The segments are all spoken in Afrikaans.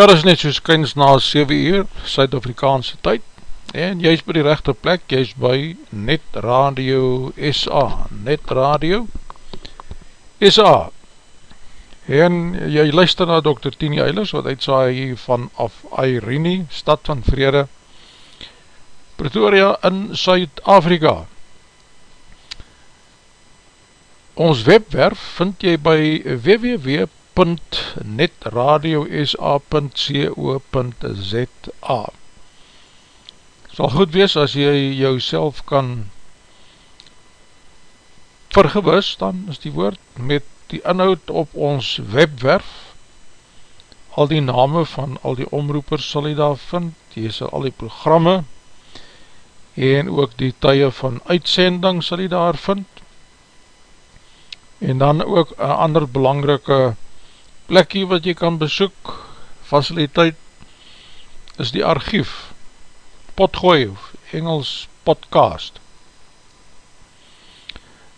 Ja, dit is net soos kyns na 7 uur, Suid-Afrikaanse tyd, en jy is by die rechte plek, jy is by Net Radio SA, Net Radio SA, en jy luister na Dr. Tini Eilers, wat uitsaai hier vanaf Airene, stad van Vrede, Pretoria in Suid-Afrika. Ons webwerf vind jy by www.net www.netradiosa.co.za Sal goed wees as jy jou kan vergewis, dan is die woord met die inhoud op ons webwerf. Al die name van al die omroepers sal jy daar vind, jy sal al die programme en ook die tye van uitsending sal jy daar vind. En dan ook een ander belangrike plekkie wat jy kan besoek, faciliteit, is die archief, potgooi of Engels podcast.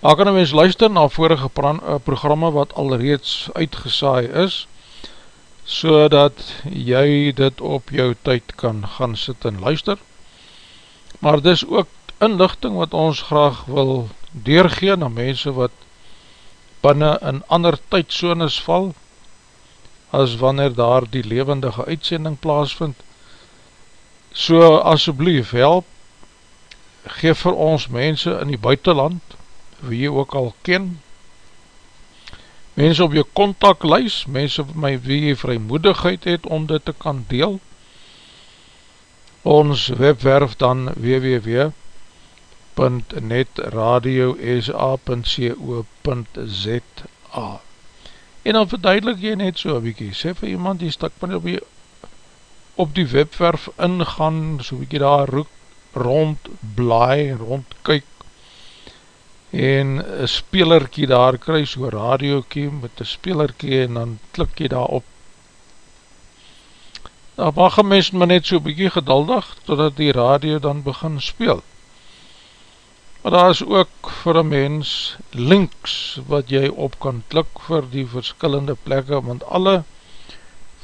Daar kan een mens luister na vorige eh, programme wat alreeds uitgesaai is, so dat jy dit op jou tyd kan gaan sit en luister. Maar dis ook inlichting wat ons graag wil deurgeen na mense wat binnen in ander tydsones val, as wanneer daar die levendige uitsending plaasvind. So asjeblief help, geef vir ons mense in die buitenland, wie jy ook al ken, mense op jou contactlijs, mense my wie jy vrymoedigheid het om dit te kan deel, ons webwerf dan www.netradiosa.co.za En dan verduidelik jy net so bykie, sê vir iemand die stak van op die, op die webwerf ingaan, so bykie daar roek, rond blaai, rond kyk, en een spelerkie daar kry, so radiokie met een spelerkie, en dan klik jy daar op. Daar mag een mens maar net so bykie geduldig, totdat die radio dan begin speel. Maar daar is ook vir een mens links wat jy op kan klik vir die verskillende plekke, want alle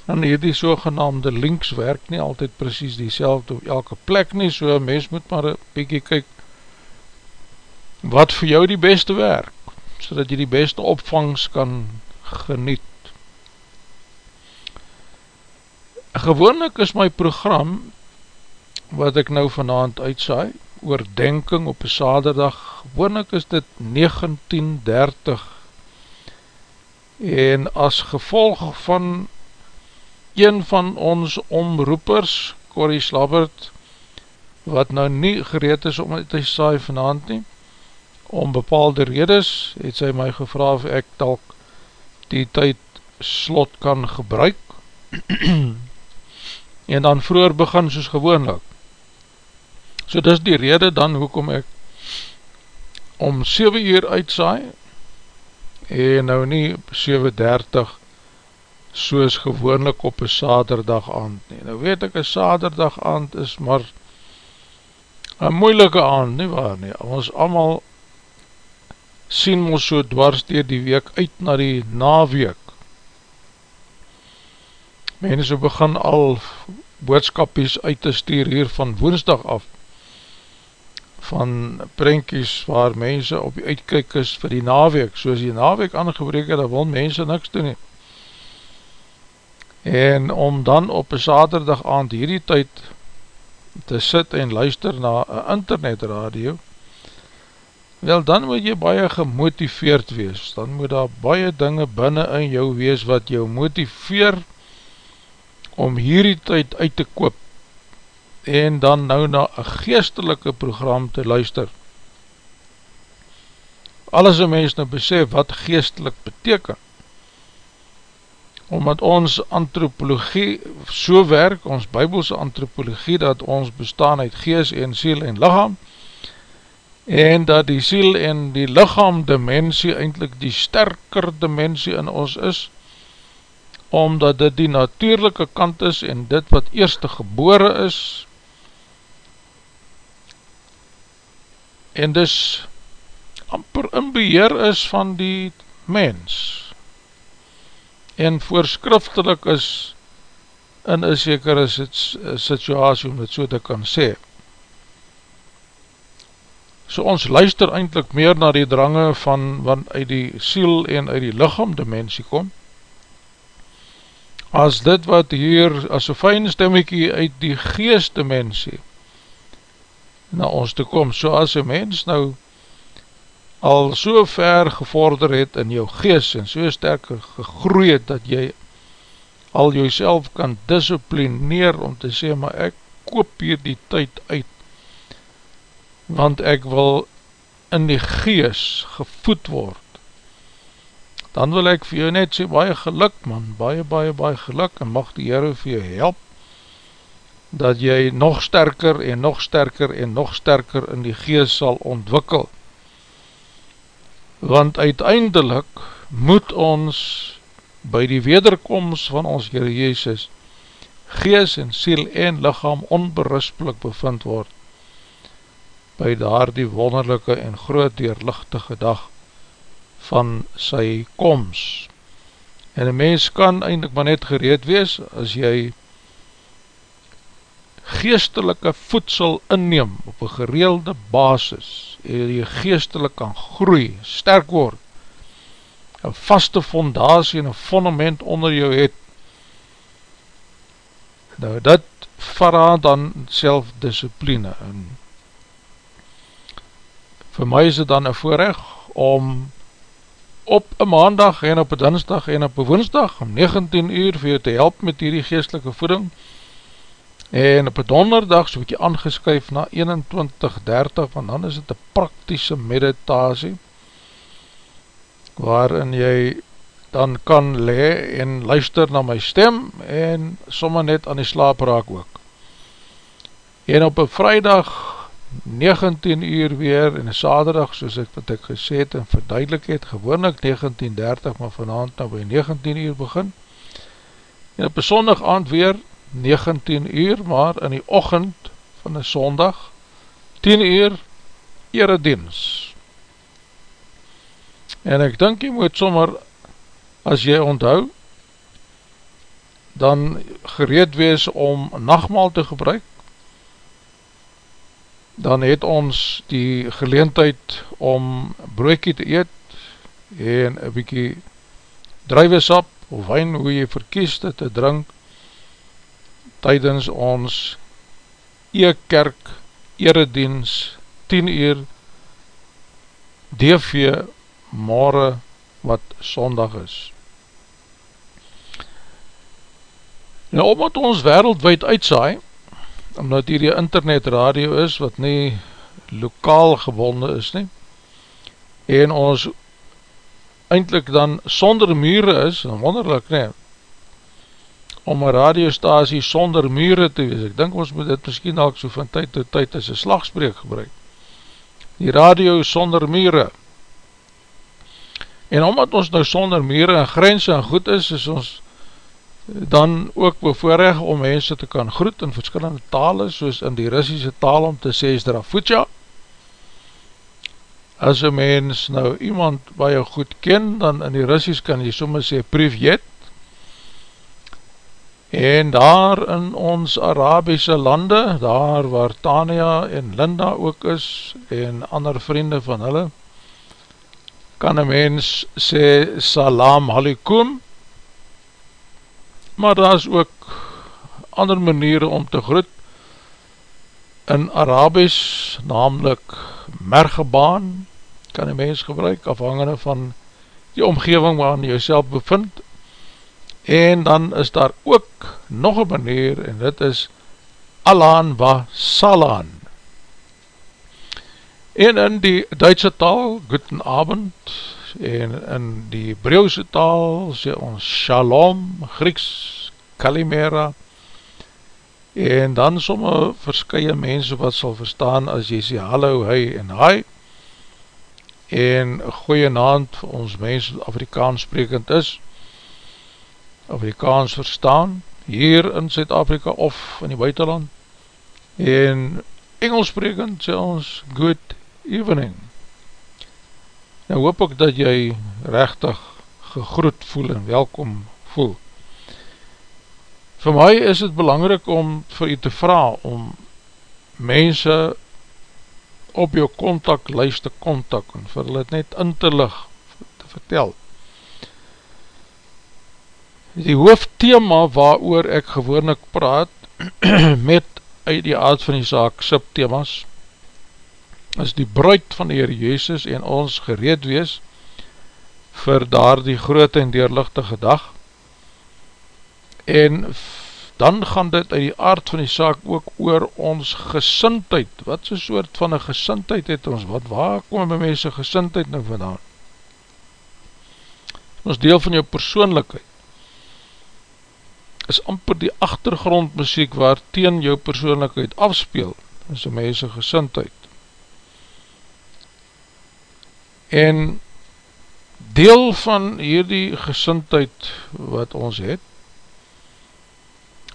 van hierdie sogenaamde links werk nie altyd precies die selfde op elke plek nie, so een mens moet maar een bykie kyk wat vir jou die beste werk, so dat jy die beste opvangs kan geniet. Gewoonlik is my program, wat ek nou vanavond uitsaai, oordenking op een saterdag, woonlik is dit 1930 en as gevolg van een van ons omroepers, Corrie Slabbert, wat nou nie gereed is om het te saai vanavond nie, om bepaalde redes, het sy my gevra of ek talk die tyd slot kan gebruik, en dan vroeger begin soos gewoonlik. So dis die rede dan hoekom ek om 7 uur uitsaai en nou nie 7.30 soos gewoonlik op een saterdag aand nie. Nou weet ek, een saterdag aand is maar een moeilike aand, nie waar nie. Ons allemaal sien ons so dwars dier die week uit na die naweek. Mense begin al boodskapies uit te stuur hier van woensdag af van prenkies waar mense op die uitkijk is vir die naweek, soos die naweek aangebreek het, dan wil mense niks doen nie. En om dan op een saterdag aand hierdie tyd te sit en luister na een internetradio, wel dan moet jy baie gemotiveerd wees, dan moet daar baie dinge binnen in jou wees wat jou motiveer om hierdie tyd uit te koop en dan nou na een geestelike program te luister. Alles een mens nou besef wat geestelik beteken, omdat ons antropologie so werk, ons bybelse antropologie, dat ons bestaan uit gees en siel en lichaam, en dat die siel en die lichaam dimensie eindelijk die sterker dimensie in ons is, omdat dit die natuurlijke kant is en dit wat eerste gebore is, en dus amper in beheer is van die mens en voorskriftelik is in een sekere situasie om dit so te kan sê. So ons luister eindelijk meer na die drange van wat uit die siel en uit die lichaam dimensie kom, as dit wat hier as een fijn stemmiekie uit die geest dimensie na ons te kom, so as een mens nou al so ver gevorder het in jou geest en so sterk gegroeid het dat jy al jouself kan disciplineer om te sê, maar ek koop hier die tyd uit, want ek wil in die gees gevoed word. Dan wil ek vir jou net sê, baie geluk man, baie, baie, baie geluk, en mag die Heere vir jou help, dat jy nog sterker en nog sterker en nog sterker in die gees sal ontwikkel. Want uiteindelik moet ons by die wederkomst van ons Heer Jezus gees en siel en lichaam onberispelik bevind word by daar die wonderlijke en groot deurlichtige dag van sy komst. En een mens kan eindelijk maar net gereed wees as jy geestelike voedsel inneem op een gereelde basis en jy geestelik kan groei, sterk word een vaste fondatie en een fundament onder jou het, nou dit verraad dan selfdiscipline en vir my is het dan een voorrecht om op een maandag en op een dinsdag en op een woensdag om 19 uur vir jou te help met hierdie geestelike voeding en op een donderdag so het jy aangeskuif na 21.30 want dan is het een praktische meditasie waarin jy dan kan le en luister na my stem en somme net aan die slaap raak ook. En op een vrijdag 19 uur weer en een saterdag soos ek wat ek gesê het en verduidelik het, gewoonlik 19.30 maar vanavond nou by 19 uur begin. En op een sondag aand weer 19 uur maar in die ochend van die sondag 10 uur eredienst En ek dink jy moet sommer, as jy onthou, dan gereed wees om nachtmaal te gebruik, dan het ons die geleentheid om broekie te eet en een bykie druivesap of wijn, hoe jy verkies dit te drink, tydens ons e-kerk eredienst 10 uur DV morgen wat sondag is. Nou, omdat ons wereldwijd uitsaai, omdat hier die internet radio is, wat nie lokaal gebonden is nie, en ons eindelijk dan sonder mure is, wonderlik nie, om een radiostasie sonder mure te wees, ek dink ons moet dit miskien al so van tyd tot tyd as een slagspreek gebruik, die radio sonder mure, En omdat ons nou sonder mure en grense en goed is, is ons dan ook bevoorrecht om mense te kan groet in verskillende tale, soos in die Russische taal om te sê, is daar voetja. As een mens nou iemand waar jy goed ken, dan in die Russisch kan jy soms sê, privet. En daar in ons Arabische lande, daar waar Tania en Linda ook is, en ander vriende van hulle, kan een mens sê salam alikum, maar daar is ook ander maniere om te groet, in Arabisch, namelijk mergebaan, kan een mens gebruik, afhangende van die omgeving waarin jy self bevind, en dan is daar ook nog een manier, en dit is Alan wa Salan, En in die Duitse taal, Guten Abend, en in die Hebreeuwse taal, sê ons Shalom, Grieks, Kalimera, en dan somme verskye mense wat sal verstaan as jy sê hallo, hy en hy, en goeie naand vir ons mens wat Afrikaans sprekend is, Afrikaans verstaan, hier in Zuid-Afrika of in die buitenland, en Engels sprekend sê ons good evening. Nou hoop ek dat jy rechtig gegroet voel en welkom voel. vir my is het belangrik om vir u te vraag om mense op jou kontaklijst te kontak en vir hulle net in te lig te vertel die hoofdthema waar oor ek gewoonlik praat met uit die aard van die zaak subthemas is die bruid van die Heer Jezus en ons gereed wees vir daar die groot en deurlichtige dag. En dan gaan dit uit die aard van die saak ook oor ons gesintheid, wat so soort van een gesintheid het ons, wat waar kom my mense gesintheid nou vandaan? Ons deel van jou persoonlikheid is amper die achtergrondmuziek waar teen jou persoonlikheid afspeel, is een mense gesintheid. En deel van hierdie gesintheid wat ons het,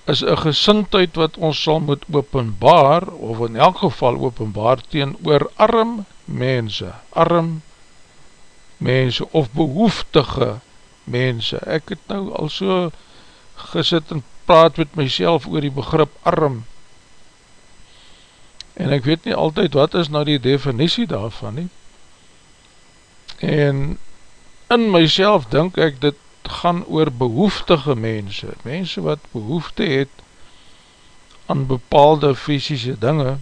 is een gesintheid wat ons sal moet openbaar, of in elk geval openbaar, teen oor arm mense, arm mense, of behoeftige mense. Ek het nou al so gesit en praat met myself oor die begrip arm, en ek weet nie altyd wat is nou die definitie daarvan nie, en in myself denk ek dit gaan oor behoeftige mense, mense wat behoefte het aan bepaalde fysische dinge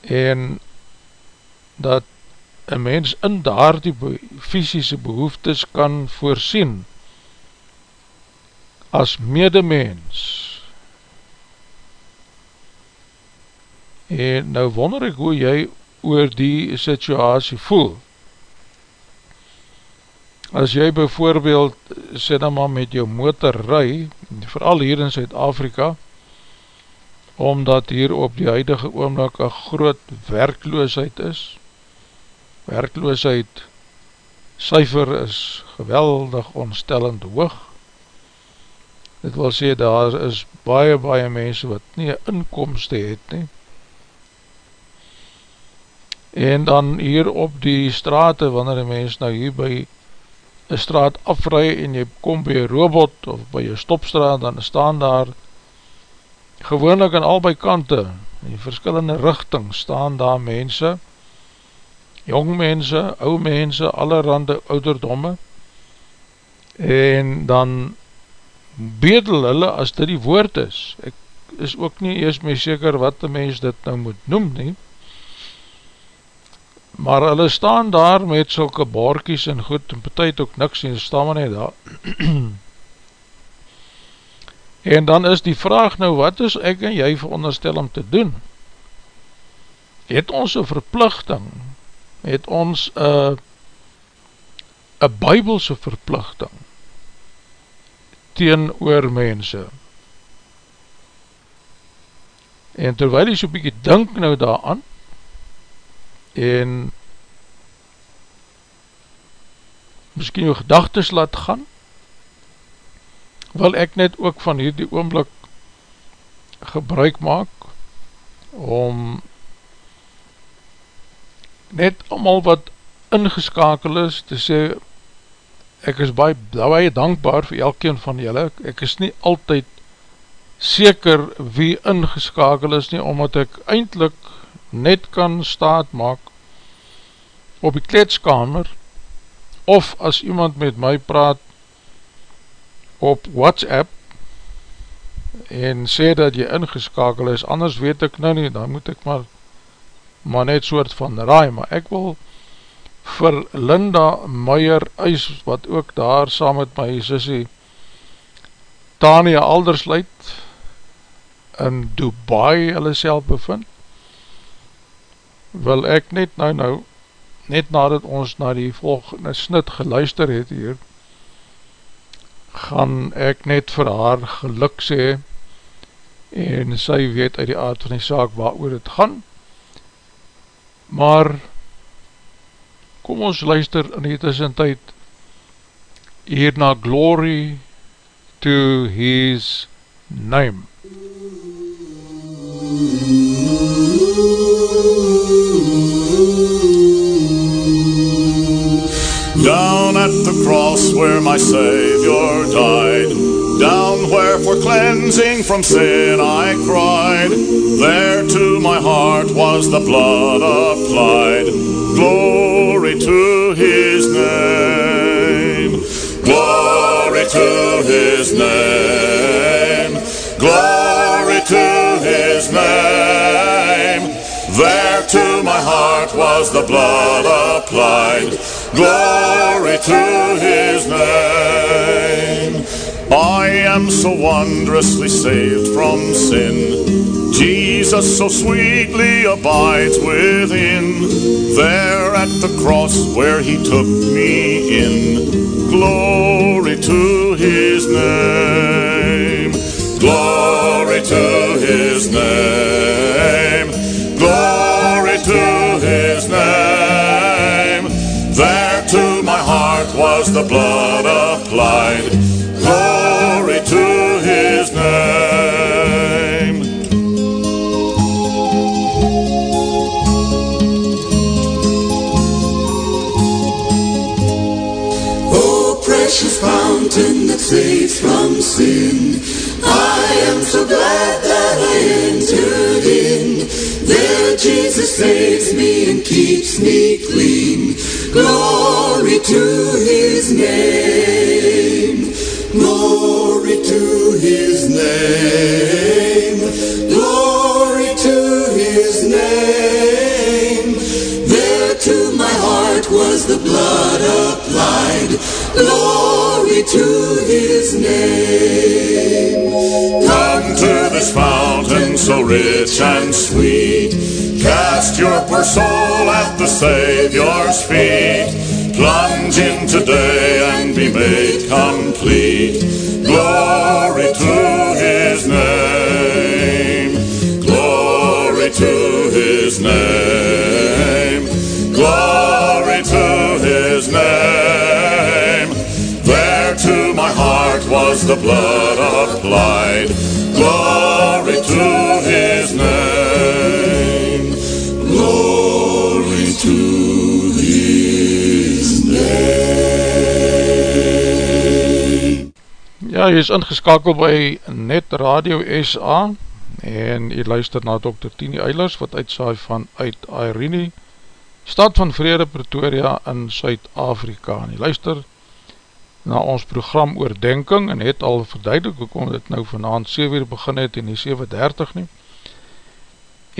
en dat een mens in daar die fysische behoeftes kan voorsien as medemens. En nou wonder ek hoe jy oor die situasie voel. As jy bijvoorbeeld sê dan maar met jou motor ry, vooral hier in Zuid-Afrika, omdat hier op die huidige oomlik een groot werkloosheid is, werkloosheid cijfer is geweldig onstellend hoog, dit wil sê daar is baie baie mense wat nie inkomste het nie, en dan hier op die straat, wanneer die mens nou hier by een straat afrui en jy kom by een robot of by een stopstraat, dan staan daar gewoonlik aan albei kante, in verskillende richting staan daar mense, jong mense, ou mense, allerhande ouderdomme, en dan bedel hulle as dit die woord is. Ek is ook nie eers mee seker wat die mens dit nou moet noem nie, maar hulle staan daar met sulke baarkies en goed, en betuid ook niks, en staan maar net daar. en dan is die vraag nou, wat is ek en jy veronderstel om te doen? Het ons een verplichting, het ons een bybelse verplichting teen oor mense? En terwijl jy so'n bykie dink nou daaraan, en miskien jou gedagtes laat gaan, wil ek net ook van hierdie oomblik gebruik maak om net allemaal wat ingeskakel is te sê ek is baie, baie dankbaar vir elkeen van julle, ek is nie altyd seker wie ingeskakel is nie, omdat ek eindelijk net kan staat maak op die kletskamer of as iemand met my praat op WhatsApp en sê dat jy ingeskakel is, anders weet ek nou nie, dan moet ek maar maar net soort van raai, maar ek wil vir Linda Meijer Eis, wat ook daar saam met my sissie Tania Aldersluit in Dubai hulle self bevind. Wil ek net nou nou, net nadat ons na die volgende snit geluister het hier, gaan ek net vir haar geluk sê, en sy weet uit die aard van die saak waar oor het gaan, maar kom ons luister in die tussentijd hier na glory to his name. Down at the cross where my Savior died Down where for cleansing from sin I cried, there to my heart was the blood applied. Glory to his name. Glory to his name. Glory to his name. There to my heart was the blood applied. Glory to his name. I am so wondrously saved from sin. Jesus so sweetly abides within. There at the cross where he took me in. Glory to his name. Glory to his name. Glory to his name. There to my heart was the blood saves me and keeps me clean. Glory to his name. Glory to his name. Glory to his name. There to my heart was the blood applied. Glory to his name. Come to this fountain so rich and sweet. Cast your poor soul at the Savior's feet. Plunge in today and be made complete. Glory to his name. Glory to his name. Glory to his name. There to my heart was the blood applied. Glory Ja, jy is ingeskakeld by Net Radio SA en jy luister na Dr. Tini Eilers wat uitsaai van uit Irene, stad van Vrede Pretoria in Suid-Afrika. En jy luister na ons program Oordenking en het al verduidelik hoekom dit nou vanavond 7 uur begin het en die 7.30 nie.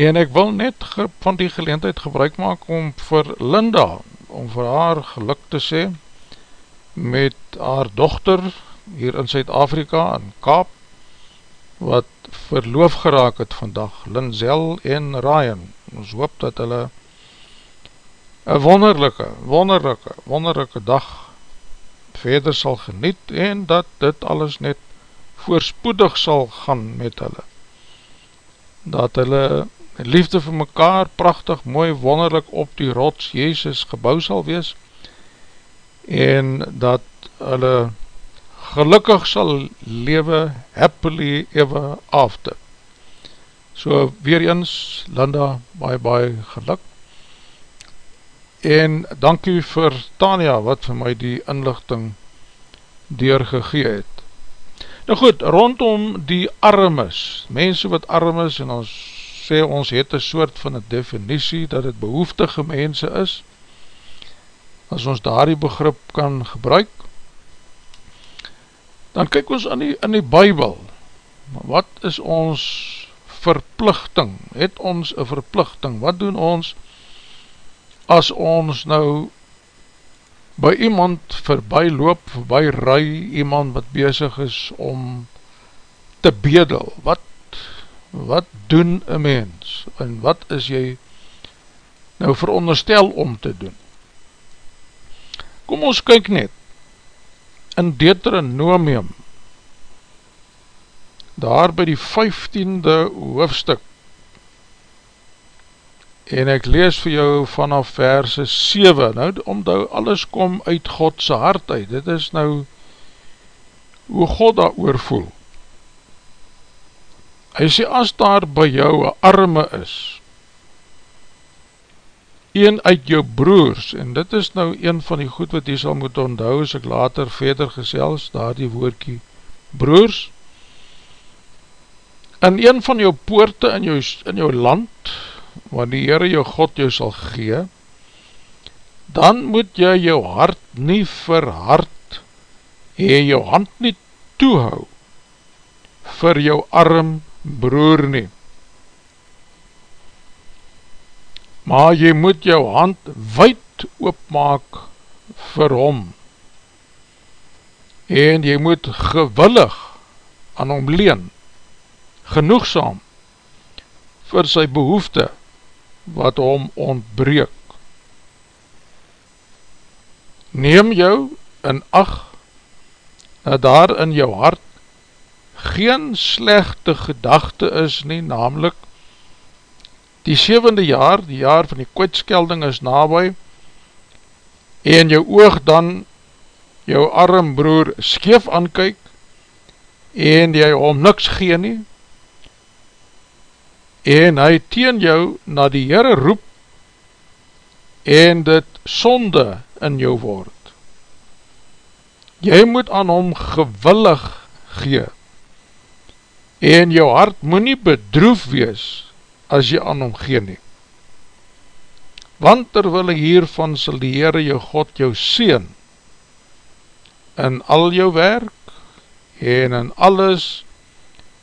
En ek wil net van die geleentheid gebruik maak om vir Linda, om vir haar geluk te sê met haar dochter hier in Suid-Afrika in Kaap wat verloof geraak het vandag, Linzel en Ryan. Ons hoop dat hulle een wonderlijke, wonderlijke, wonderlijke dag verder sal geniet en dat dit alles net voorspoedig sal gaan met hulle. Dat hulle liefde vir mekaar prachtig, mooi, wonderlik op die rots Jezus gebouw sal wees en dat hulle gelukkig sal lewe happily ever after. So weer eens, Linda, baie baie geluk. En dankie vir Tania wat vir my die inlichting deurgegee het. Nou goed, rondom die armes, mense wat armes en ons sê ons het een soort van een definitie dat het behoeftige mense is, as ons daar die begrip kan gebruik, dan kyk ons in die, in die bybel, wat is ons verplichting, het ons een verplichting, wat doen ons as ons nou by iemand verby loop, verby ry, iemand wat bezig is om te bedel, wat, wat doen een mens, en wat is jy nou veronderstel om te doen? Kom ons kyk net, in Deuteronomium, daar by die vijftiende hoofdstuk, en ek lees vir jou vanaf verse 7, nou omdat alles kom uit Godse hart uit, dit is nou hoe God daar oorvoel. Hy sê, as daar by jou een arme is, een uit jou broers, en dit is nou een van die goed wat jy sal moet onthou, as ek later verder gesels, daar die woordkie broers, in een van jou poorte in jou, in jou land, wat die Heere jou God jou sal gee, dan moet jy jou hart nie verhard en jou hand nie toehou vir jou arm broer nie. Maar jy moet jou hand wijd oopmaak vir hom en jy moet gewillig aan hom leen, genoegsaam vir sy behoefte wat hom ontbreek. Neem jou in acht dat daar in jou hart geen slechte gedachte is nie, namelijk die 7de jaar, die jaar van die kwijtskelding is nabij, en jou oog dan jou arm broer skeef aankyk, en jy om niks gee nie, en hy teen jou na die Heere roep, en dit sonde in jou word. Jy moet aan hom gewillig gee, en jou hart moet nie bedroef wees, as jy aan hom gee nie. Want terwille hiervan sal die Heere jou God jou seen, in al jou werk, en in alles,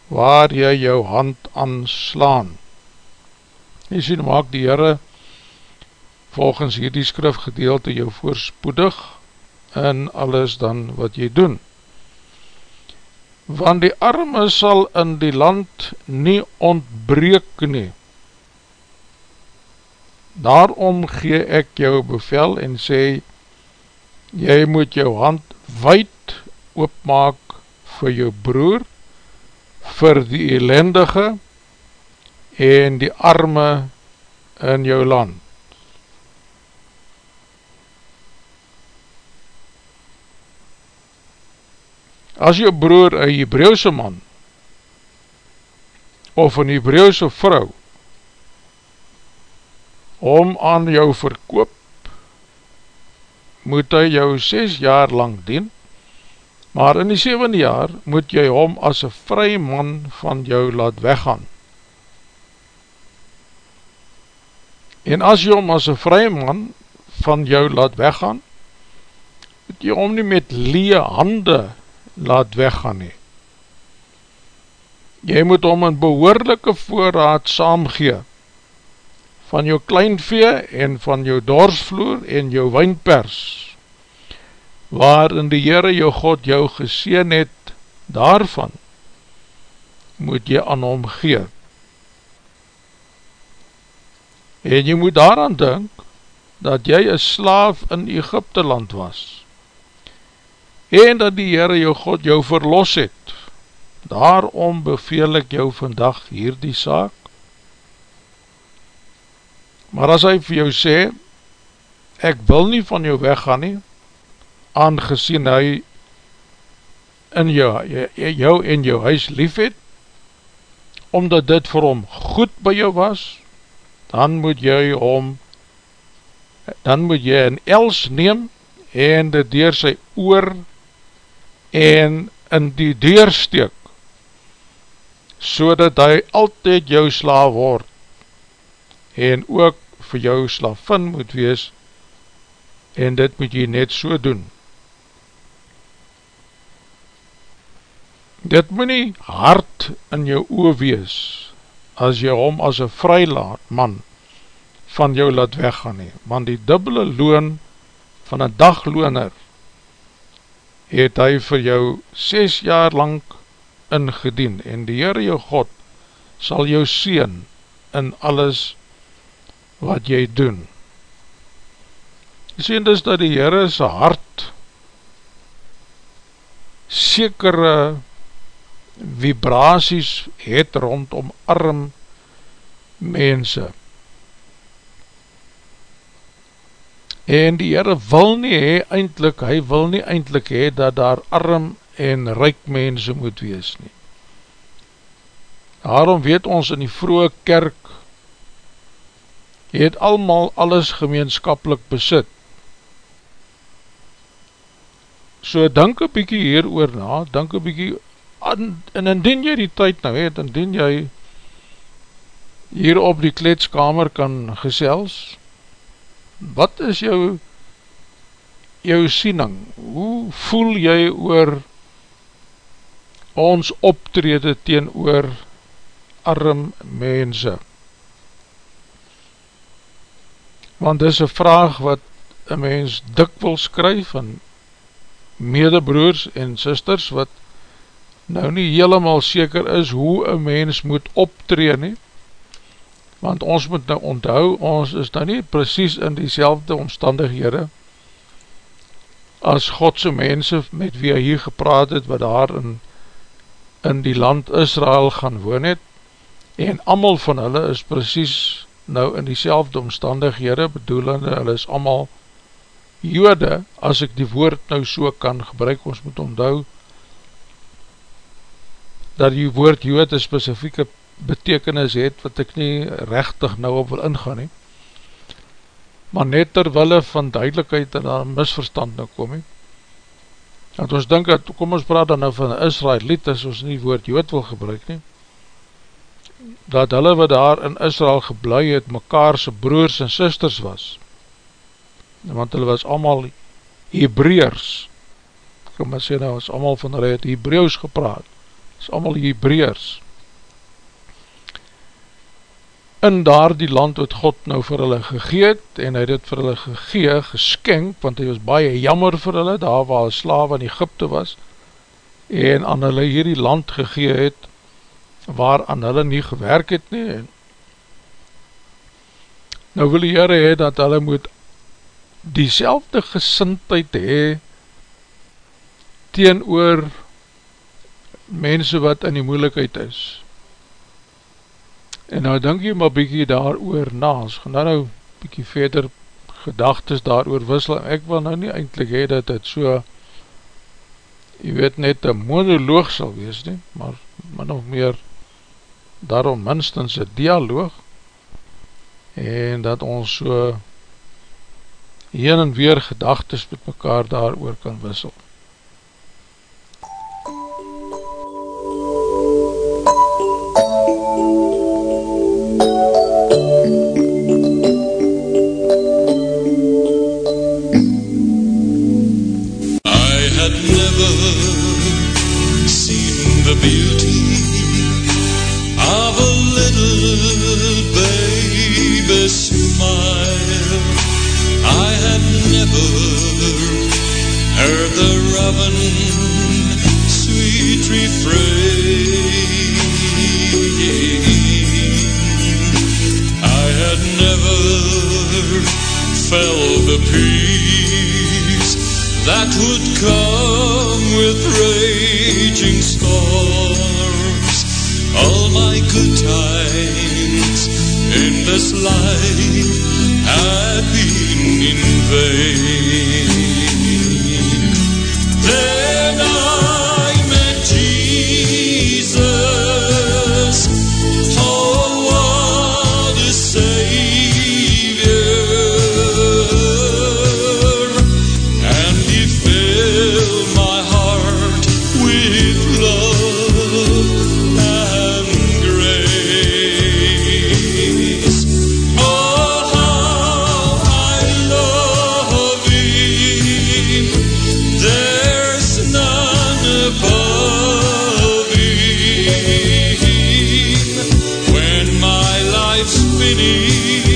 waar jy jou hand aanslaan. Jy sien, maak die Heere volgens hierdie skrifgedeelte jou voorspoedig in alles dan wat jy doen. Want die arme sal in die land nie ontbreek nie. Daarom gee ek jou bevel en sê, jy moet jou hand wijd oopmaak vir jou broer, vir die elendige en die arme in jou land. As jou broer een Hebreeuwse man of een Hebreeuwse vrou om aan jou verkoop, moet hy jou 6 jaar lang dien, maar in die 7 jaar moet jy hom as een vry man van jou laat weggaan. En as jy hom as een vry man van jou laat weggaan, moet jy hom nie met lee hande laat weggaan nie. Jy moet hom een behoorlijke voorraad saamgee van jou kleinvee en van jou dorsvloer en jou wijnpers, waarin die Heere jou God jou geseen het daarvan, moet jy aan hom gee. En jy moet daaraan denk, dat jy een slaaf in Egypte land was, en dat die Heere jou God jou verlos het. Daarom beveel ek jou vandag hier die saak. Maar as hy vir jou sê, ek wil nie van jou weggaan nie, aangezien hy in jou, jou en jou huis lief het, omdat dit vir hom goed by jou was, dan moet jy hom, dan moet jy een els neem, en dit door sy oor en in die deur steek, so dat hy altyd jou slaaf word, en ook vir jou slaafin moet wees, en dit moet jy net so doen. Dit moet nie hard in jou oor wees, as jy hom as een vrylaat man van jou laat weggaan nie, want die dubbele loon van een dagloner het hy vir jou 6 jaar lang ingedien en die Heere jou God sal jou sien in alles wat jy doen. Jy sien dus dat die Heere sy hart sekere vibraties het rondom arm mense En die Heere wil nie hee eindelijk, hy wil nie eindelijk hee dat daar arm en ryk mense moet wees nie. Daarom weet ons in die vroege kerk, het almal alles gemeenskapelik besit. So denk een bykie hier oor na, denk een bykie en, en indien jy die tyd nou het, indien jy hier op die kletskamer kan gesels, wat is jou jou siening? Hoe voel jy oor ons optrede teen oor arm mense? Want dis een vraag wat een mens dik wil skryf van medebroers en sisters wat nou nie helemaal seker is hoe een mens moet optree nie. Want ons moet nou onthou ons is nou nie precies in die selfde omstandighede as Godse mense met wie hy hier gepraat het wat daar in, in die land Israel gaan woon het. En amal van hulle is precies nou in die selfde omstandighede bedoelende hulle is amal jode as ek die woord nou so kan gebruik ons moet onthou dat die woord jood een specifieke betekenis het wat ek nie rechtig nou op wil ingaan nie. Maar net terwille van duidelijkheid en daar misverstand nou kom nie. Want ons denk dat, kom ons praat dan nou van Israeliet as ons nie woord jood wil gebruik nie dat hulle wat daar in Israel geblei het mekaarse broers en sisters was. Want hulle was allemaal Hebreërs. Kom maar sê nou, was allemaal van hulle het Hebreeuws gepraat. Is allemaal Hebreërs. In daar die land wat God nou vir hulle gegeet en hy het vir hulle gegee, geskenk, want hy was baie jammer vir hulle, daar waar een slaaf in Egypte was, en aan hulle hierdie land gegee het, waar aan hulle nie gewerk het nie, en nou wil die Heere hee, dat hulle moet die selfde gesintheid hee, teen oor mense wat in die moeilikheid is, En nou denk jy maar bykie daar oor na, as gaan nou nou bykie verder gedagtes daar oor wissel, ek wil nou nie eindelijk hee dat het so, jy weet net een monoloog sal wees nie, maar min of meer daarom minstens een dialoog, en dat ons so heen en weer gedagtes met mekaar daar oor kan wissel. felt the peace that would come with raging storms. All my good times in this life have been in vain. believe.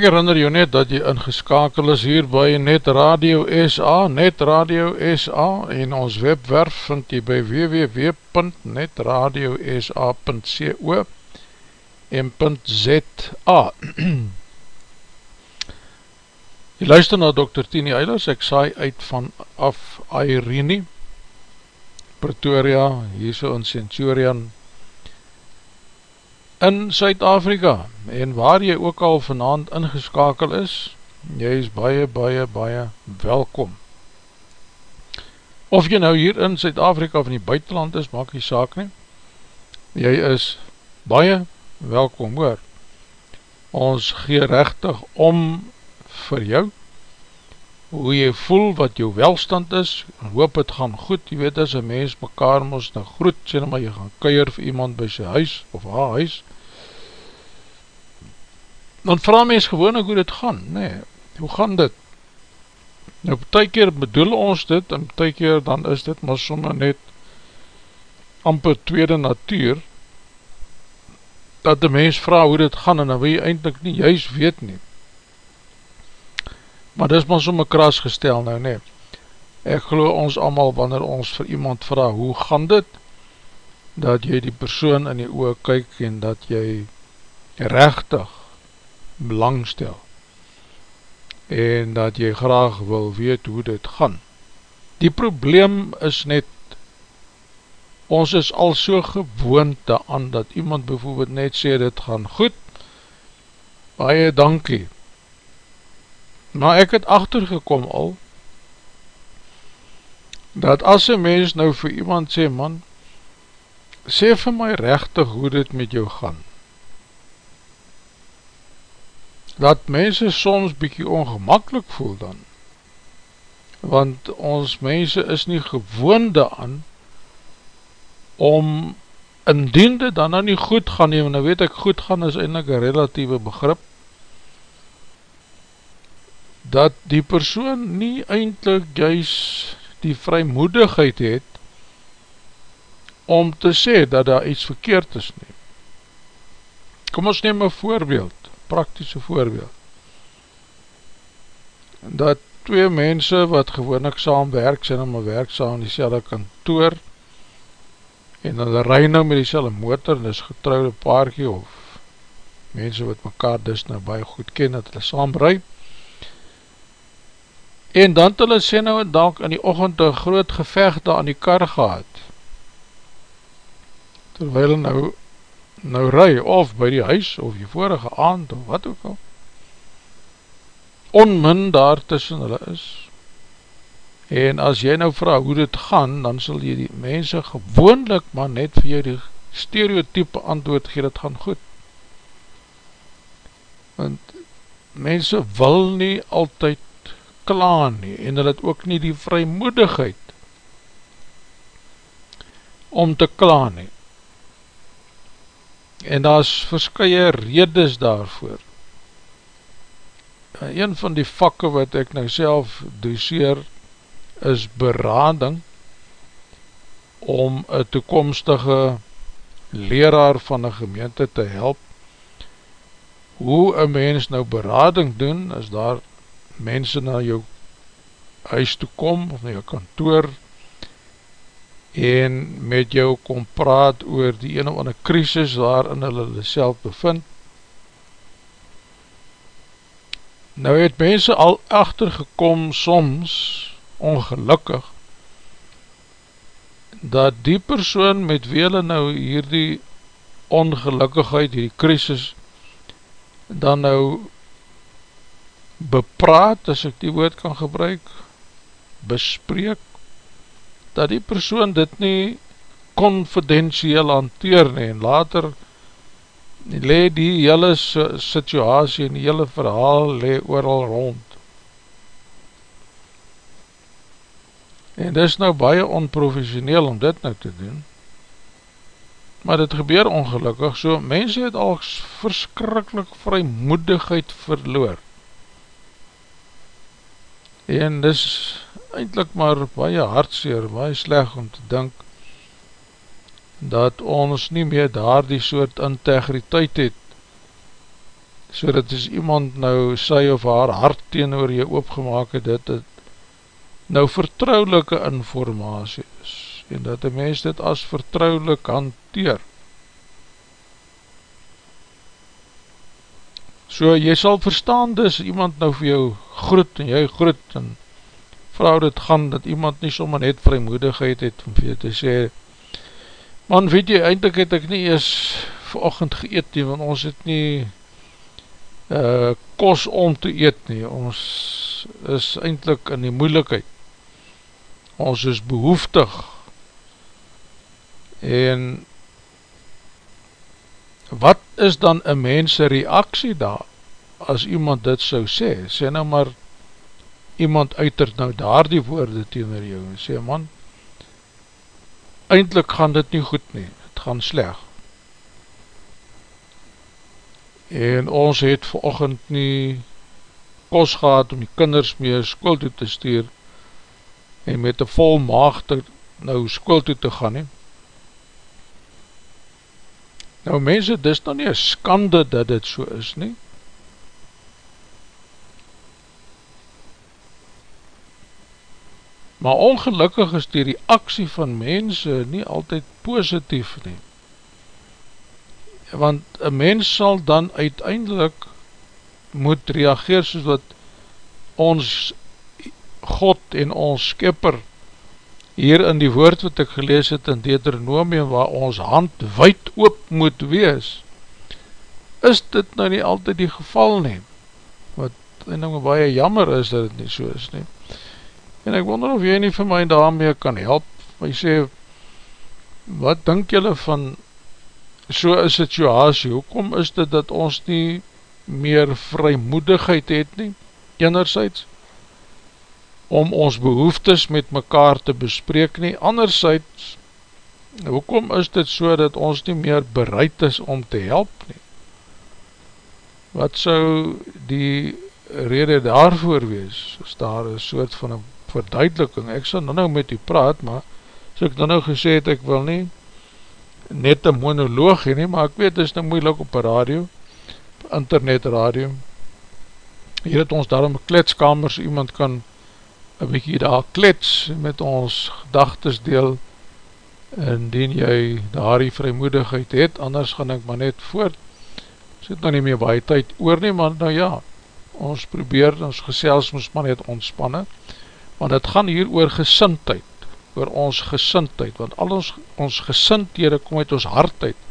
Ek herinner jou net dat jy ingeskakel is hier by Net Radio SA, Net Radio SA en ons webwerf vind jy by www.netradiosa.co en .za Jy luister na Dr. Tini Eilers, ek saai uit van af Irene, Pretoria, hier so in Centurion, in Suid-Afrika en waar jy ook al vanavond ingeskakel is, jy is baie, baie, baie welkom. Of jy nou hier in Suid-Afrika of in die buitenland is, maak jy saak nie. Jy is baie welkom hoor. Ons gee rechtig om vir jou, hoe jy voel wat jou welstand is, en hoop het gaan goed, jy weet as een mens mekaar moest nou groet, sê nou maar jy gaan kuier vir iemand by sy huis, of haar huis, dan vraag mens gewoon hoe dit gaan, nee, hoe gaan dit? Nou, ty keer bedoel ons dit, en ty keer dan is dit maar sommer net amper tweede natuur, dat die mens vraag hoe dit gaan, en dan wil jy eindelijk nie juist weet nie. Maar dit is maar sommer kras gestel nou, nee. Ek geloof ons allemaal, wanneer ons vir iemand vraag, hoe gaan dit? Dat jy die persoon in die oor kyk, en dat jy rechtig belangstel en dat jy graag wil weet hoe dit gaan. Die probleem is net, ons is al so gewoond aan dat iemand bijvoorbeeld net sê dit gaan goed, baie dankie. Maar ek het achtergekom al, dat as een mens nou vir iemand sê, man, sê vir my rechtig hoe dit met jou gaan, dat mense soms bykie ongemakkelijk voel dan, want ons mense is nie gewoonde aan, om indien dit dan nou nie goed gaan nie, want nou weet ek goed gaan is eindelijk een relatieve begrip, dat die persoon nie eindelijk juist die vrymoedigheid het, om te sê dat daar iets verkeerd is nie. Kom ons neem een voorbeeld praktische voorbeeld. Dat twee mense wat gewoonlik saam werk, sy nou maar werk saam in die selle kantoor, en hulle rij nou met die selle motor, en is getrouwde paarkie, of mense wat mekaar dus nou baie goed ken, dat hulle saam rij, en dan hulle sê nou en dank in die ochend een groot gevecht daar aan die kar gehad, terwijl nou nou rui of by die huis of die vorige aand of wat ook al onmin daar tussen hulle is En as jy nou vraag hoe dit gaan, dan sal jy die mense gewoonlik maar net vir jou die stereotype antwoord gee, dit gaan goed. Want mense wil nie altyd klaan nie, en hulle het ook nie die vrymoedigheid om te klaan nie. En daar is verskye redes daarvoor. Een van die vakke wat ek nou self doseer, is berading om een toekomstige leraar van een gemeente te help. Hoe een mens nou berading doen, as daar mense na jou huis toe kom, of na jou kantoor, en met jou kom praat oor die ene of ander krisis waarin hulle self bevind. Nou het mense al achtergekom soms, ongelukkig dat die persoon met wie hulle nou hierdie ongelukkigheid, hierdie krisis dan nou bepraat, as ek die woord kan gebruik, bespreek, dat die persoon dit nie confidentieel hanteer nie, en later le die hele situasie en die hele verhaal le ooral rond. En dit is nou baie onprofessioneel om dit nou te doen. Maar dit gebeur ongelukkig, so mense het al verskrikkelijk vrymoedigheid verloor. En dit is eindelijk maar baie hartseer, baie sleg om te dink, dat ons nie meer daar die soort integriteit het, so dat as iemand nou sy of haar hart teen oor jy oopgemaak het, dit het nou vertrouwelike informatie is en dat die mens dit as vertrouwelik hanteer. So jy sal verstaan dus iemand nou vir jou groet en jy groet en vrou dit gaan dat iemand nie sommer net vrymoedigheid het om vir te sê man weet jy eindelijk het ek nie eers verochend geëet nie want ons het nie uh, kos om te eet nie. Ons is eindelijk in die moeilikheid. Ons is behoeftig. En wat is dan een mense reaksie daar as iemand dit so sê, sê nou maar iemand uitert nou daar die woorde teenoor jou en sê man eindelijk gaan dit nie goed nie, het gaan sleg en ons het verochend nie kos gehad om die kinders mee school toe te stuur en met een vol maag te, nou school toe te gaan he. Nou mense, dit is nou nie een skande dat dit so is nie. Maar ongelukkig is die reaksie van mense nie altyd positief nie. Want een mens sal dan uiteindelik moet reageer soos wat ons God en ons skipper hier in die woord wat ek gelees het in Deuteronomium waar ons hand wijd oop moet wees is dit nou nie altyd die geval nie wat en nou baie jammer is dat het nie so is nie en ek wonder of jy nie vir my daarmee kan help my sê wat dink jylle van so een situasie hoekom is dit dat ons nie meer vrymoedigheid het nie enerzijds om ons behoeftes met mekaar te bespreek nie, andersheid, hoekom is dit so dat ons nie meer bereid is om te help nie? Wat sou die rede daarvoor wees, as daar een soort van een verduideliking, ek sal nou nou met u praat, maar as ek nou nou gesê het, ek wil nie net een monoloog nie, maar ek weet, is nou moeilik op radio, internet radio, hier het ons daarom kletskamers, iemand kan een bykie daar klets met ons gedagtes deel indien jy daar die vrymoedigheid het, anders gaan ek maar net voort. Het nou nie meer baie tyd oor nie, maar nou ja ons probeer, ons gesels ons maar net ontspannen want het gaan hier oor gesintheid oor ons gesintheid, want al ons, ons gesinthede kom uit ons hart uit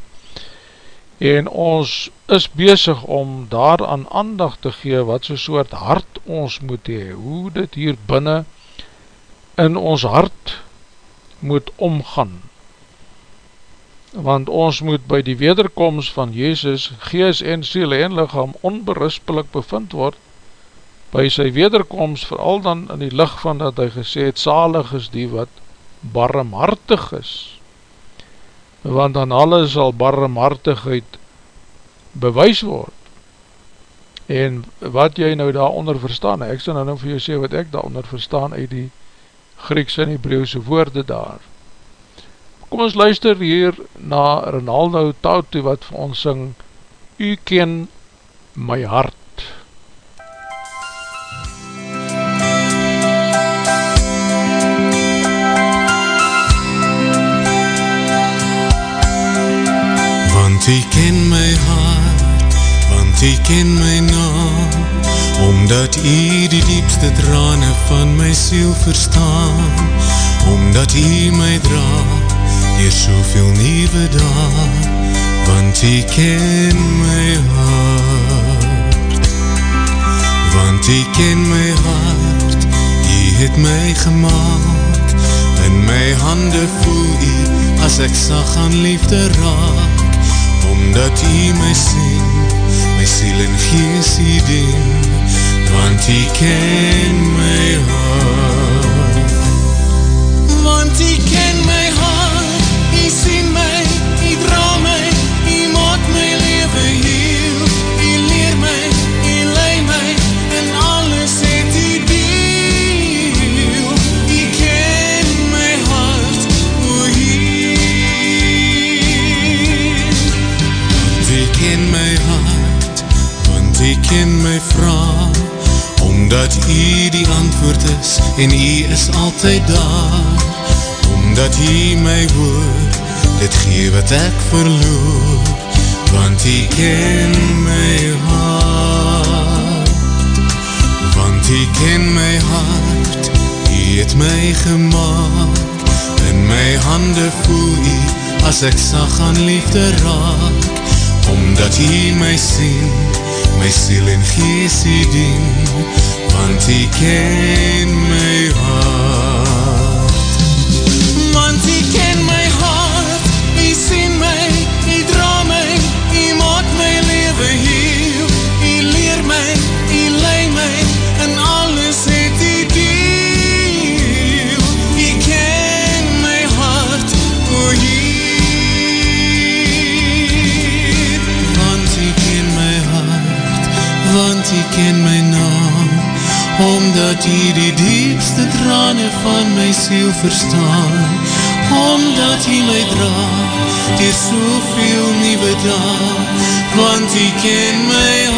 en ons is bezig om daar aan aandag te gee wat so soort hart ons moet hee, hoe dit hier binnen in ons hart moet omgaan. Want ons moet by die wederkomst van Jezus, gees en siel en lichaam onberispelik bevind word, by sy wederkomst, vooral dan in die licht van dat hy gesê het, salig is die wat barmhartig is, want dan alles sal barmhartigheid bewys word, en wat jy nou daaronder verstaan, ek sal nou nou vir jou sê wat ek daaronder verstaan uit die Grieks en Hebreeuwse woorde daar. Kom ons luister hier na Ronaldo Tautu wat vir ons syng, U ken my hart. U ken my hart, want u ken my naam, Omdat u die diepste trane van my siel verstaan, Omdat u my dra, hier soveel nieuwe daad, Want u ken my hart. Want u ken my hart, u het my gemaakt, In my hande voel u, as ek sag aan liefde raak, omdat jy my sien, my siel en gees jy dien, want jy ken my hart. Want jy ken my ken my vraag, omdat jy die antwoord is, en jy is altyd daar, omdat jy my hoor, dit gee wat ek verloor, want jy ken my hart. Want jy ken my hart, jy het my gemaakt, in my hande voel jy, as ek sag aan liefde raak, omdat jy my sien, my siel en gees jy dien, want jy ken my omdat jy die diepste trane van my siel verstaan, omdat jy my dra, dier soveel nieuwe dag, want jy ken my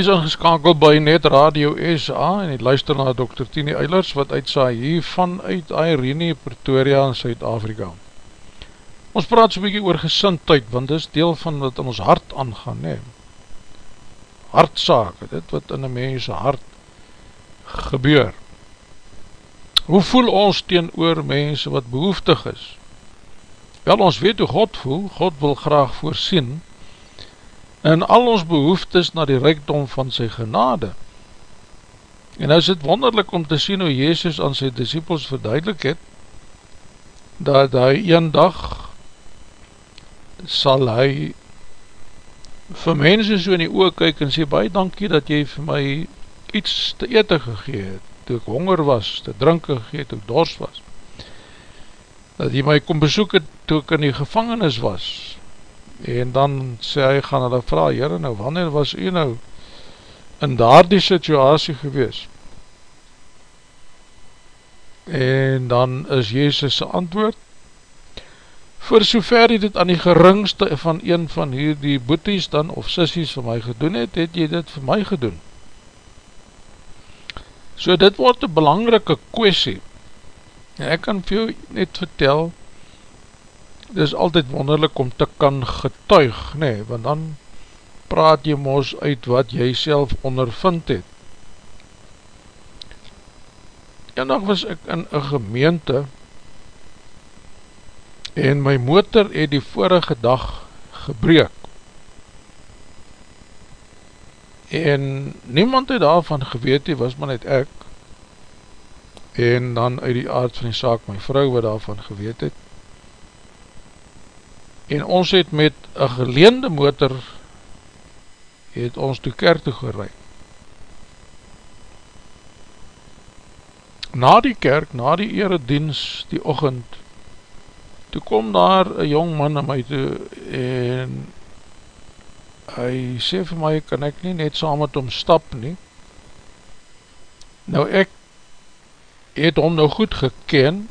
is ingeskakeld by Net Radio SA en jy luister na Dr. Tini Eilers wat uitsaai hier vanuit Irene, Pretoria in Suid-Afrika. Ons praat so'n bykie oor gesintheid, want dit is deel van wat in ons hart aangaan, nee. Hartzaak, dit wat in een mens hart gebeur. Hoe voel ons teen oor mense wat behoeftig is? Wel, ons weet hoe God voel, God wil graag voorsien, en al ons behoeftes na die rijkdom van sy genade. En nou is het wonderlik om te sien hoe Jezus aan sy disciples verduidelik het, dat hy een dag sal hy vir mense so in die oog kyk en sê, baie dankie dat jy vir my iets te ete gegee het. toe ek honger was, te drinken gegeen, toe ek dors was, dat hy my kom besoek het, toe ek in die gevangenis was, en dan sê hy, gaan hulle vraag, Heere, nou, wanneer was u nou in daar die situasie gewees? En dan is Jezus' antwoord, vir sover jy dit aan die geringste van een van hierdie boeties dan of sissies vir my gedoen het, het jy dit vir my gedoen. So dit word een belangrike kwestie. En ek kan vir jou net vertel, dit is altyd wonderlik om te kan getuig, nee, want dan praat jy mos uit wat jy self ondervind het. En dan was ek in een gemeente, en my motor het die vorige dag gebreek en niemand het daarvan geweet die was maar net ek en dan uit die aard van die saak my vrou wat daarvan geweet het en ons het met een geleende motor het ons toe kerk toe gereik na die kerk, na die eredienst die ochend toe kom daar een jong man na my toe en hy sê vir my, kan ek nie net saam met hom stap nie? Nou ek het hom nou goed geken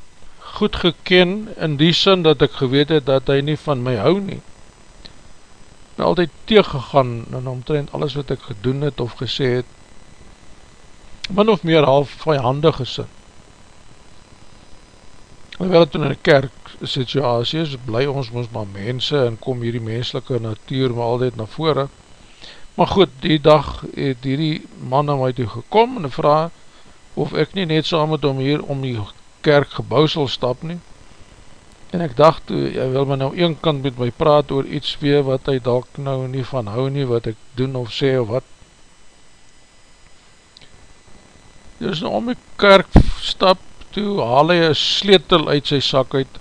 goed geken in die sin dat ek geweet het dat hy nie van my hou nie. Nou altyd teeggegaan en omtrend alles wat ek gedoen het of gesê het. Min of meer half vijandig gesin. Hoewel het in een kerk situasie is, bly ons ons maar mense en kom hierdie menselike natuur maar altijd na vore. Maar goed, die dag het hierdie man na my toe gekom en vraag of ek nie net saam met hom hier om die kerkgebouw sal stap nie. En ek dacht, hy wil my nou een kant met my praat oor iets weer wat hy dalk nou nie van hou nie, wat ek doen of sê of wat. Dus nou om die kerk stap, toe haal hy een sleetel uit sy sak uit,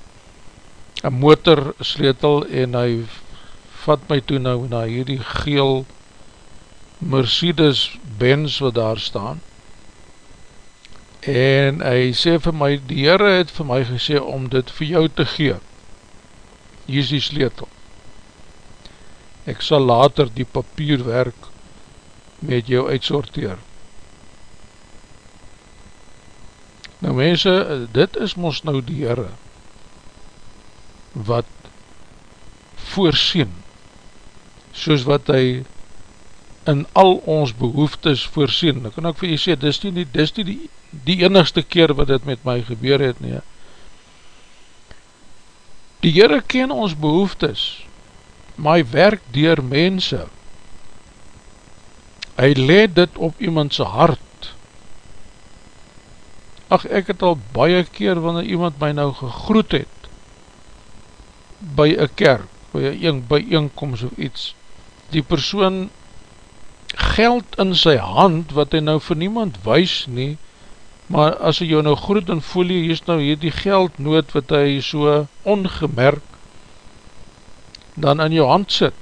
een motor sleetel en hy vat my toe nou na hierdie geel Mercedes Benz wat daar staan en hy sê vir my, die Heere het vir my gesê om dit vir jou te gee. Hier is die sleetel ek sal later die papierwerk met jou uitsorteer. Nou mense, dit is ons nou die Heere wat voorsien soos wat hy in al ons behoeftes voorsien. Ek kan ook vir jy sê, dis nie, dis nie die, die enigste keer wat dit met my gebeur het nie. Die Heere ken ons behoeftes, maar hy werk dier mense. Hy leed dit op iemand sy hart Ach, ek het al baie keer wanneer iemand my nou gegroet het by een kerk, by een bijeenkomst of iets, die persoon geld in sy hand wat hy nou vir niemand wees nie, maar as hy jou nou groet en voel jy, is nou hier die geldnoot wat hy so ongemerk dan in jou hand sit.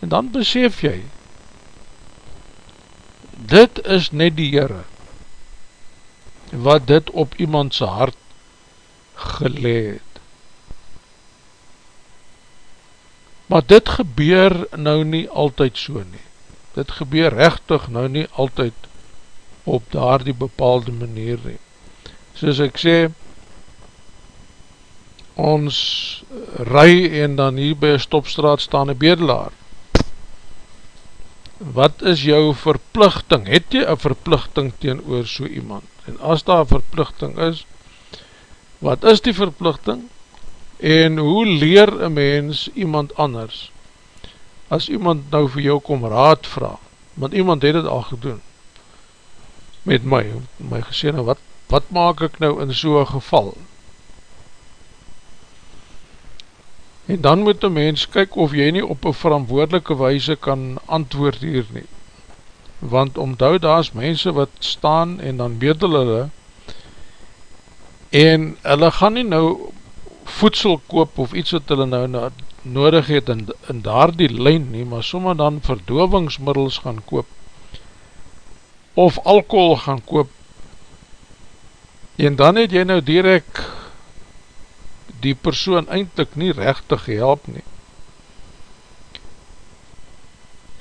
En dan besef jy, dit is net die Heere wat dit op iemand sy hart geleed. Maar dit gebeur nou nie altyd so nie. Dit gebeur rechtig nou nie altyd op daar die bepaalde manier nie. Soos ek sê, ons ry en dan hier by een stopstraat staan een bedelaar wat is jou verplichting? Het jy een verplichting teen oor so iemand? En as daar een verplichting is, wat is die verplichting? En hoe leer een mens iemand anders? As iemand nou vir jou kom raad vraag, want iemand het het al gedoen, met my, my gesê, nou wat, wat maak ek nou in so'n geval? En dan moet een mens kyk of jy nie op een verantwoordelike wijze kan antwoord hier nie. Want omdou daar is mense wat staan en dan bedel hulle en hulle gaan nie nou voedsel koop of iets wat hulle nou nodig het in, in daar die lijn nie, maar sommer dan verdovingsmiddels gaan koop of alcohol gaan koop en dan het jy nou direct die persoon eindelijk nie rechtig gehelp nie.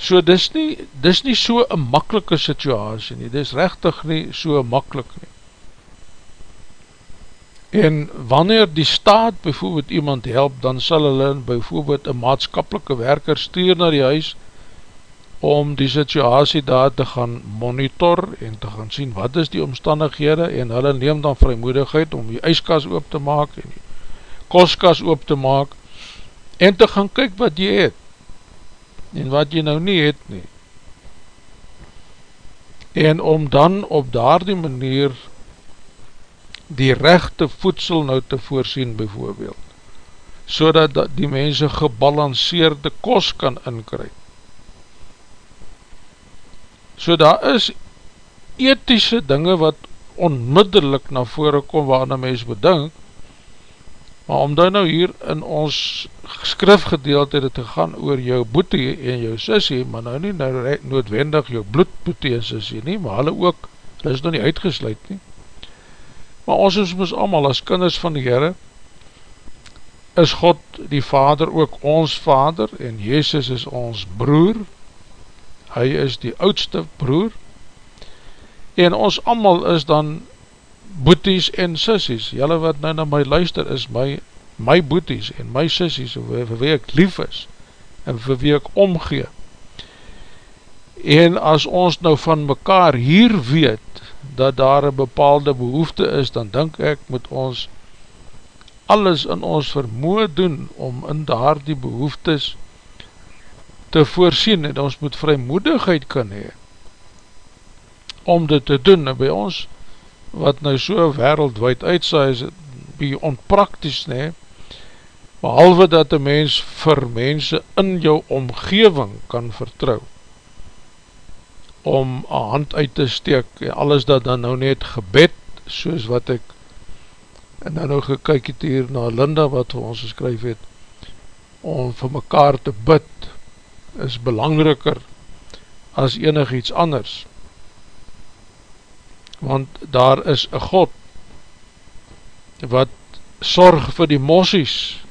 So dis nie, dis nie so een makkelike situasie nie, dis rechtig nie so makkelijk nie. En wanneer die staat bijvoorbeeld iemand help, dan sal hulle bijvoorbeeld een maatskapelike werker stuur na die huis om die situasie daar te gaan monitor en te gaan sien wat is die omstandighede en hulle neem dan vrymoedigheid om die ijskas oop te maak en die koskas oop te maak en te gaan kyk wat jy het en wat jy nou nie het nie. En om dan op daar die manier die rechte voedsel nou te voorsien bijvoorbeeld, so dat die mense gebalanceerde kos kan inkryk. So daar is ethische dinge wat onmiddellik na vore kom waarna mens bedink, maar omdat nou hier in ons skrifgedeelte te gaan oor jou boete en jou sissie, maar nou nie nou noodwendig jou bloedboete en sissie nie, maar hulle ook, hulle is nou nie uitgesluit nie, maar ons is ons allemaal as kinders van die Heere, is God die Vader ook ons Vader, en Jezus is ons broer, hy is die oudste broer, en ons allemaal is dan boeties en sissies, jylle wat nou na my luister, is my, my boeties en my sissies, vir wie ek lief is, en vir wie ek omgee, en as ons nou van mekaar hier weet, dat daar een bepaalde behoefte is, dan denk ek moet ons alles in ons vermoe doen om in daar die behoeftes te voorsien en ons moet vrymoedigheid kan hee om dit te doen. En by ons wat nou so wereldwijd uitsaai is by onprakties nee behalwe dat een mens vir mense in jou omgeving kan vertrouw om een hand uit te steek en alles dat dan nou net gebed soos wat ek en dan nou gekyk het hier na Linda wat vir ons geskryf het om vir mekaar te bid is belangriker as enig iets anders. Want daar is een God wat sorg vir die mossies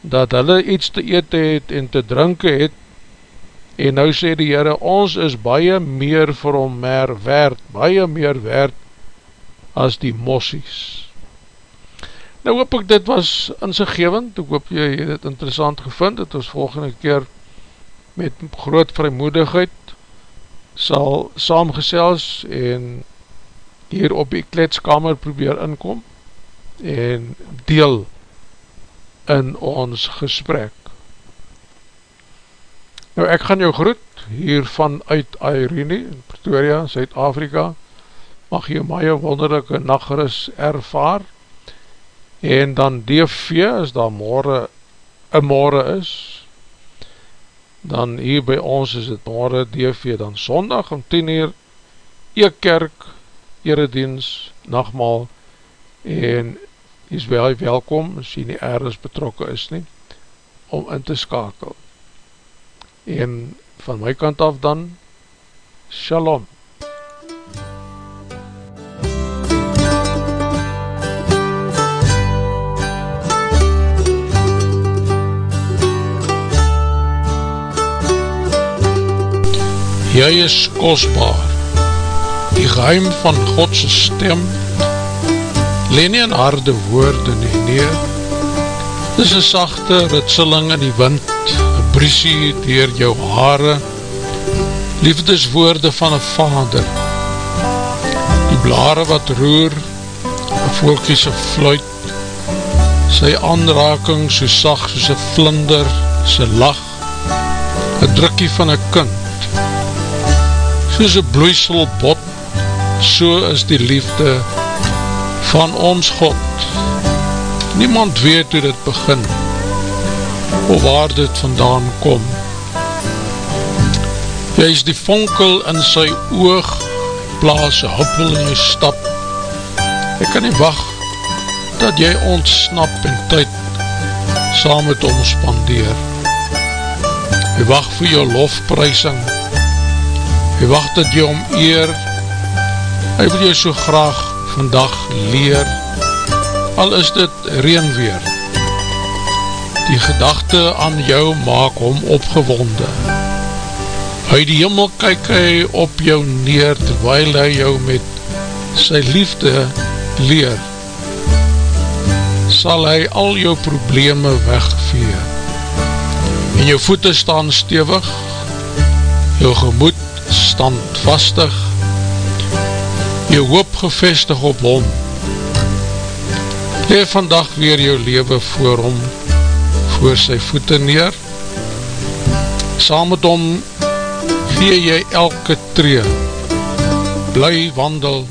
dat hulle iets te eet het en te drinken het En nou sê die Heere, ons is baie meer vir hom meer werd, baie meer werd as die mossies. Nou hoop ek dit was inziggevend, ek hoop jy het interessant gevind, het ons volgende keer met groot vrymoedigheid sal saamgesels en hier op die kletskamer probeer inkom en deel in ons gesprek. Nou ek gaan jou groet hier vanuit Irene in Pretoria, Zuid-Afrika. Mag jy my wonderlijke nachtgeris ervaar. En dan DV, as daar morgen een morgen is, dan hier by ons is het morgen DV, dan sondag om 10 uur, Eekkerk, Eredienst, nachtmaal, en is wel welkom, as jy nie ergens betrokken is nie, om in te skakel. En van my kant af dan Shalom Jy is kostbaar Die geheim van Godse stem Leen nie in harde woorde nie neer Dis een sachte ritseling in die wind briesie dier jou haare, liefdeswoorde van een vader, die blare wat roer, een volkiese fluit, sy aanraking so sag soos een vlinder, sy lach, een drukkie van een kind, soos een bloeisel bot, so is die liefde van ons God. Niemand weet hoe dit begint, of waar dit vandaan kom. Jy is die vonkel in sy oog, plaas een huppel in jy stap. Ek kan nie wacht dat jy ontsnap en tyd saam met hom spandeer. Hy wacht vir jou lofprysing hy wacht dat jy om eer, hy wil jy so graag vandag leer, al is dit reenweer, die gedachte aan jou maak hom opgewonde, hy die jimmel kyk hy op jou neer, terwijl hy jou met sy liefde leer, sal hy al jou probleme wegveer. En jou voete staan stevig, jou gemoed standvastig, jou hoop gevestig op hom. Leef vandag weer jou leven voor hom, voor sy voete neer. Saam met hom gee jy elke tree, bly wandel,